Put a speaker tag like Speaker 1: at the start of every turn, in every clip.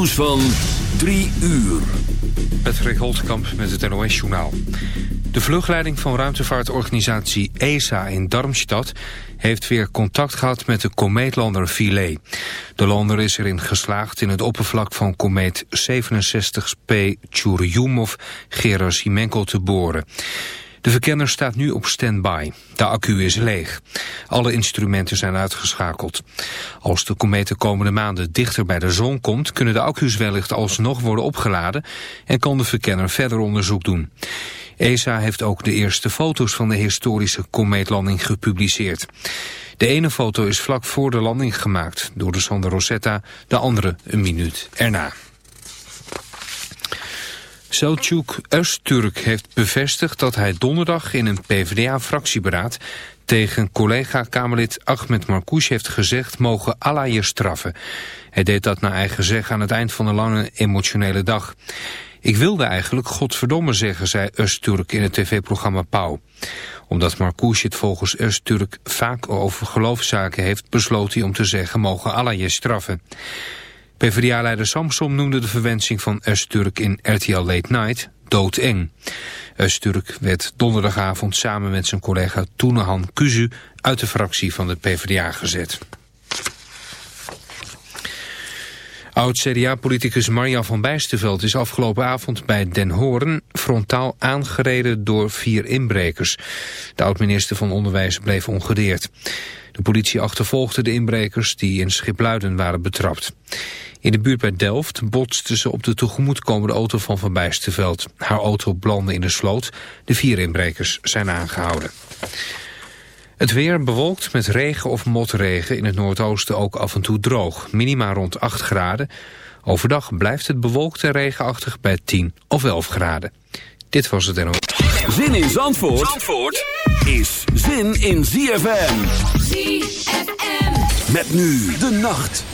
Speaker 1: nieuws van 3 uur.
Speaker 2: Patrick Holtkamp met het NOS-journaal. De vluchtleiding van ruimtevaartorganisatie ESA in Darmstadt... heeft weer contact gehad met de komeetlander Philae. De lander is erin geslaagd in het oppervlak van komeet 67P Churyumov-Gerasimenko te boren. De verkenner staat nu op standby. De accu is leeg. Alle instrumenten zijn uitgeschakeld. Als de komeet de komende maanden dichter bij de zon komt... kunnen de accu's wellicht alsnog worden opgeladen... en kan de verkenner verder onderzoek doen. ESA heeft ook de eerste foto's van de historische komeetlanding gepubliceerd. De ene foto is vlak voor de landing gemaakt door de zonde Rosetta, de andere een minuut erna. Selçuk Öztürk heeft bevestigd dat hij donderdag in een PvdA-fractieberaad tegen collega-Kamerlid Ahmed Marcouch heeft gezegd mogen Allah je straffen. Hij deed dat naar eigen zeg aan het eind van een lange emotionele dag. Ik wilde eigenlijk godverdomme zeggen, zei Öztürk in het tv-programma Pauw. Omdat Marcouch het volgens Öztürk vaak over geloofszaken heeft, besloot hij om te zeggen mogen Allah je straffen. PvdA-leider Samsom noemde de verwensing van Öztürk in RTL Late Night doodeng. Öztürk werd donderdagavond samen met zijn collega Toenehan Kuzu uit de fractie van de PvdA gezet. Oud-CDA-politicus Marja van Bijsterveld is afgelopen avond bij Den Hoorn frontaal aangereden door vier inbrekers. De oud-minister van Onderwijs bleef ongedeerd. De politie achtervolgde de inbrekers die in Schipluiden waren betrapt. In de buurt bij Delft botste ze op de tegemoetkomende auto van Van Bijsterveld. Haar auto blandde in de sloot. De vier inbrekers zijn aangehouden. Het weer bewolkt met regen of motregen. In het noordoosten ook af en toe droog. Minima rond 8 graden. Overdag blijft het bewolkt en regenachtig bij 10 of 11 graden. Dit was het NO.
Speaker 1: Zin in Zandvoort, Zandvoort is zin in ZFM. ZFM. Met nu de nacht.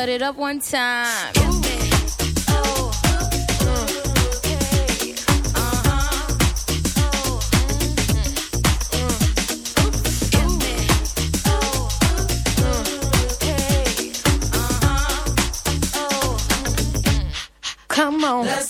Speaker 3: Cut it up one time. Come on.
Speaker 4: Let's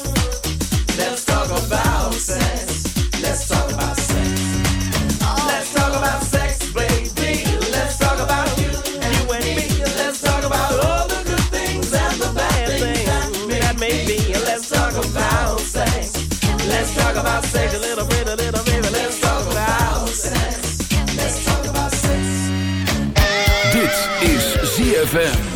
Speaker 1: ZFM.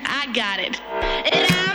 Speaker 5: I got it.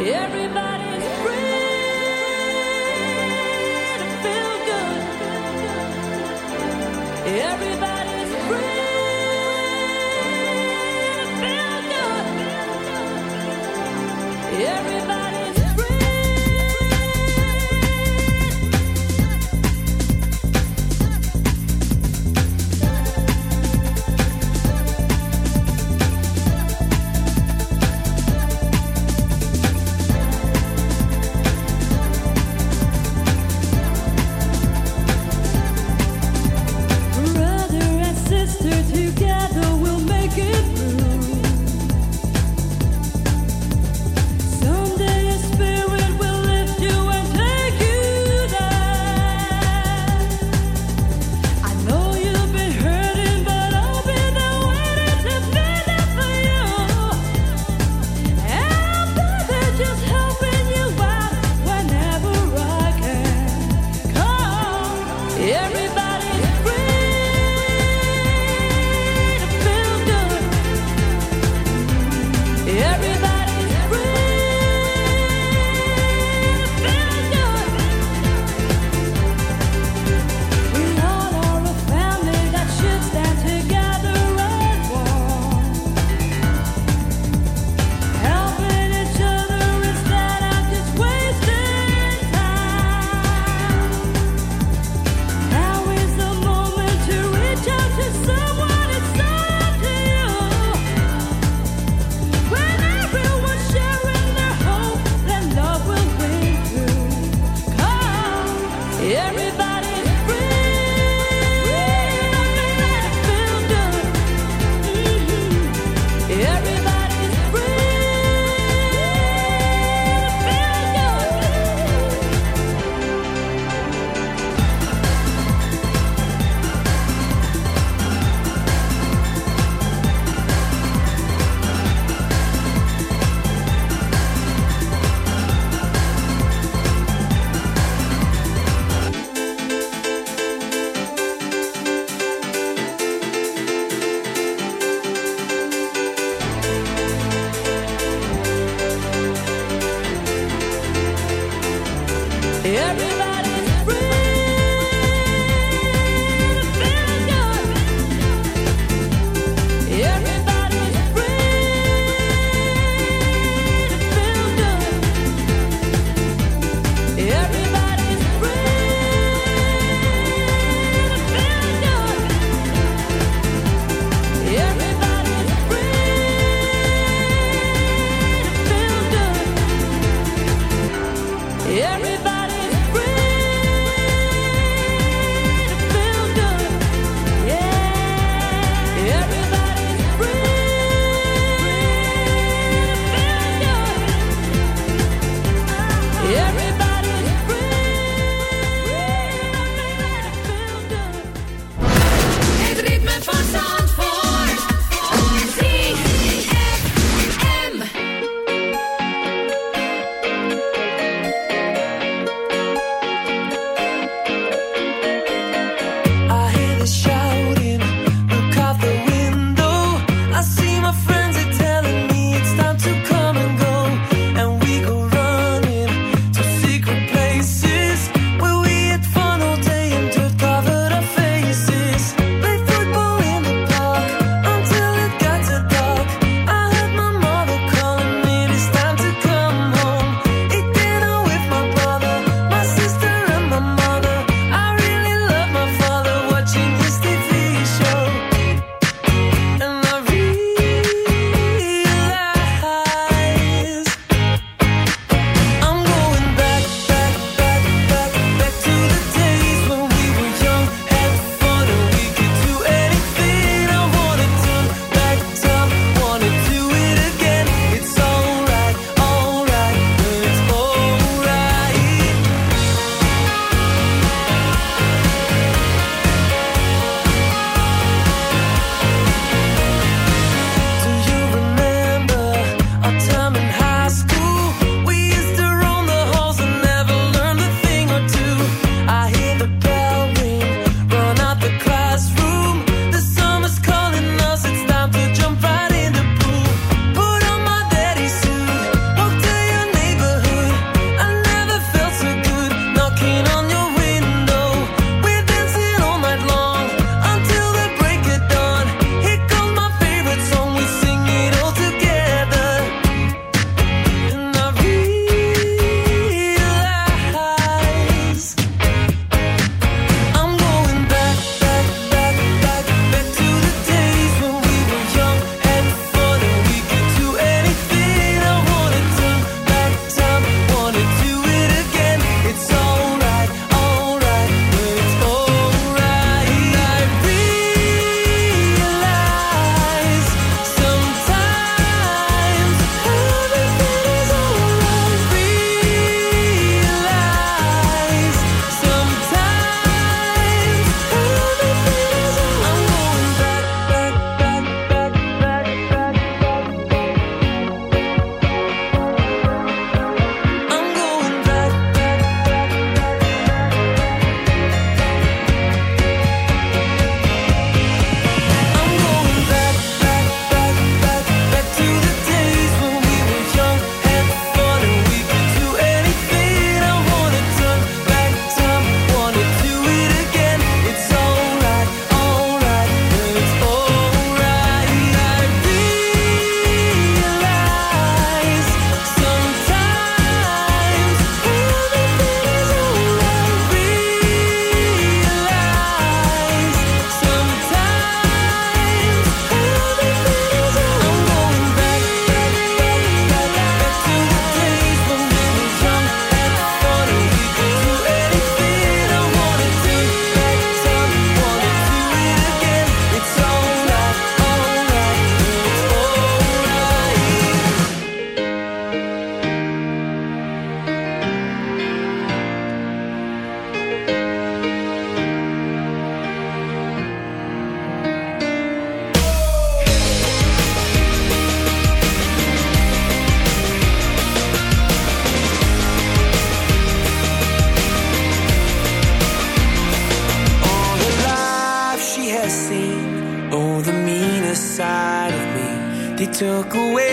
Speaker 6: Everybody's free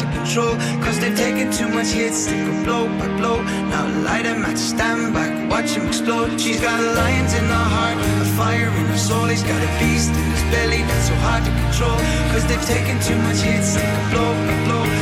Speaker 7: control. Cause they've taken too much hits, they go blow by blow. Now light them match, stand back, watch them explode. She's got lions in her heart, a fire in her soul. He's got a beast in his belly that's so hard to control. Cause they've taken too much hits, they go blow by blow.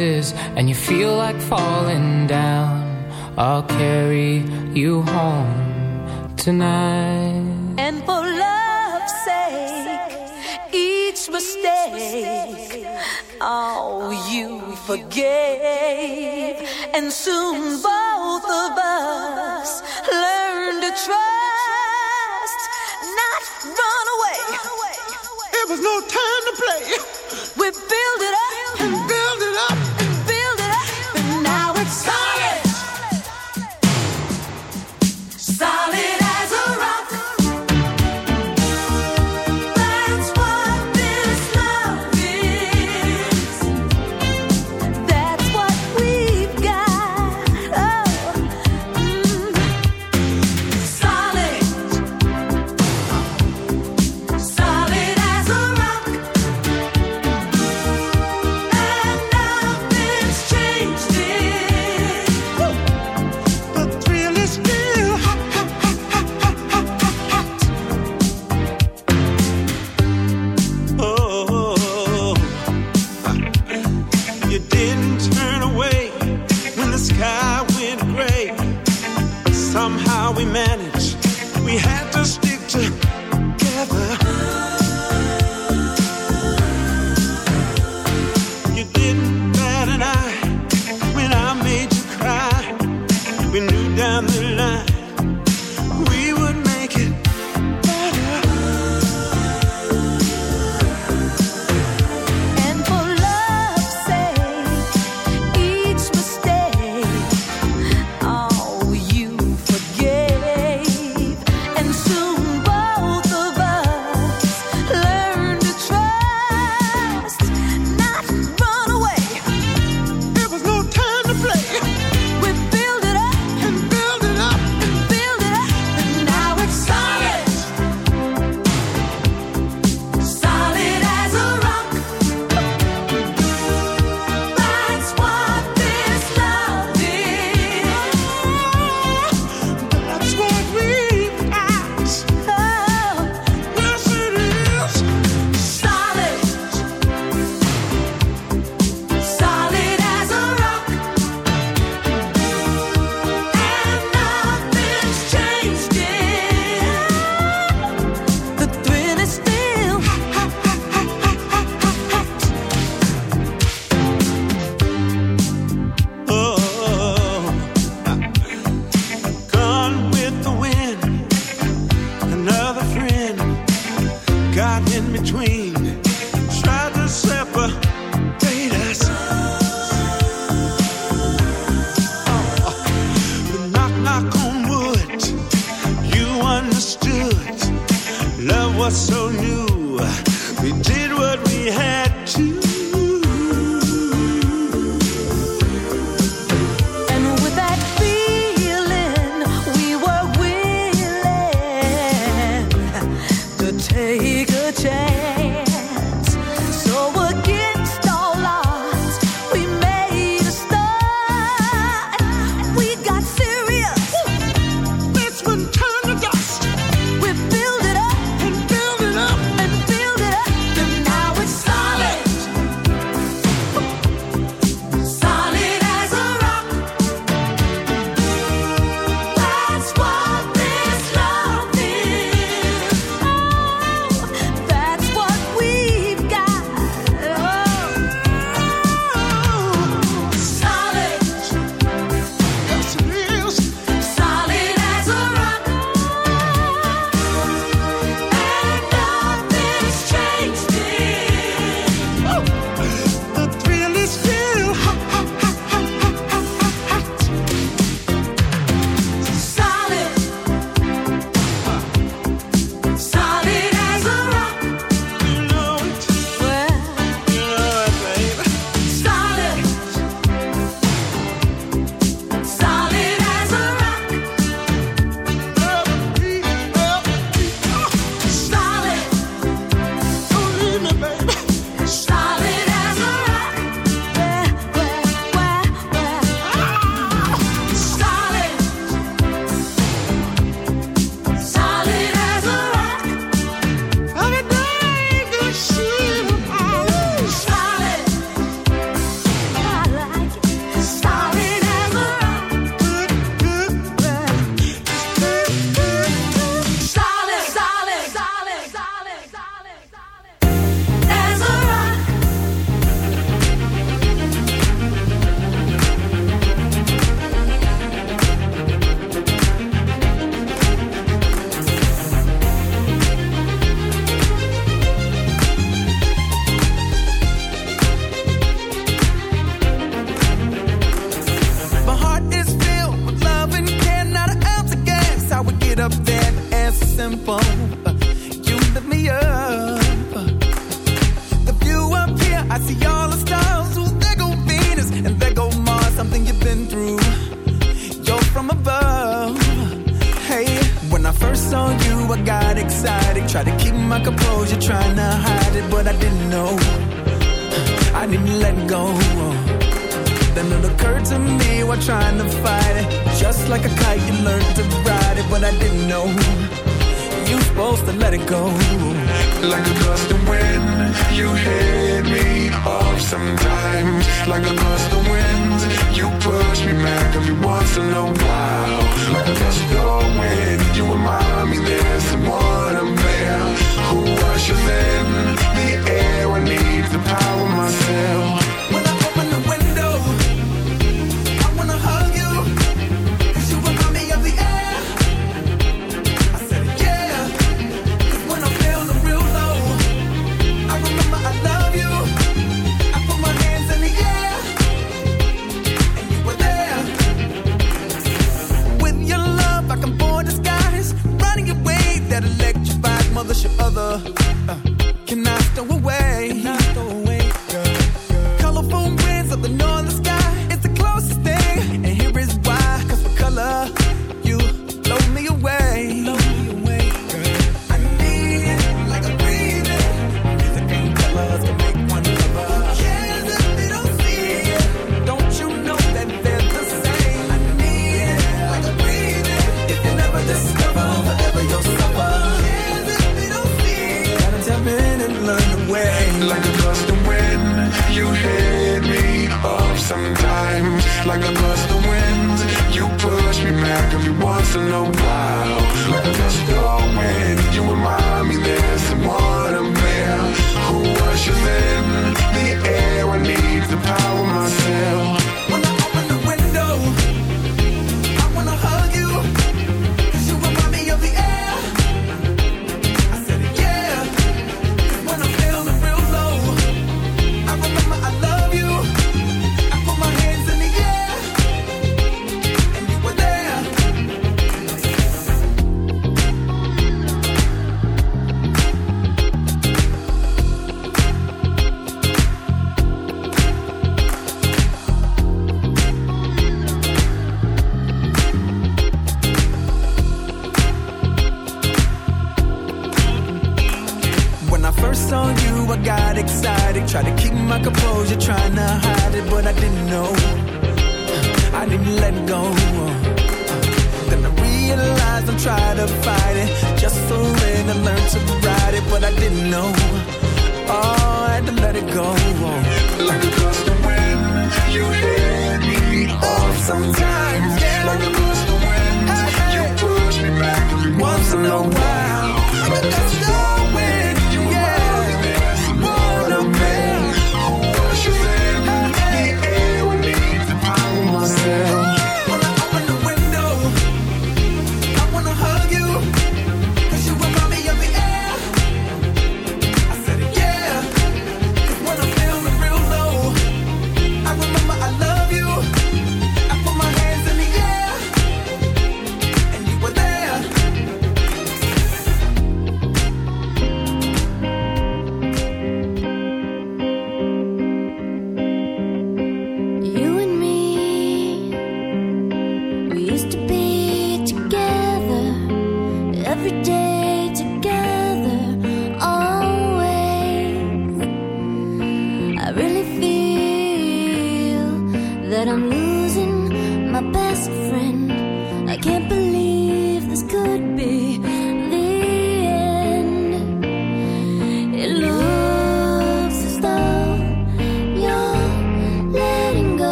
Speaker 8: and you feel like falling down, I'll carry you home tonight.
Speaker 6: And for love's sake, each mistake, oh, you forgave. And soon both of us learn to trust, not run away.
Speaker 4: It was no time to play.
Speaker 6: We build it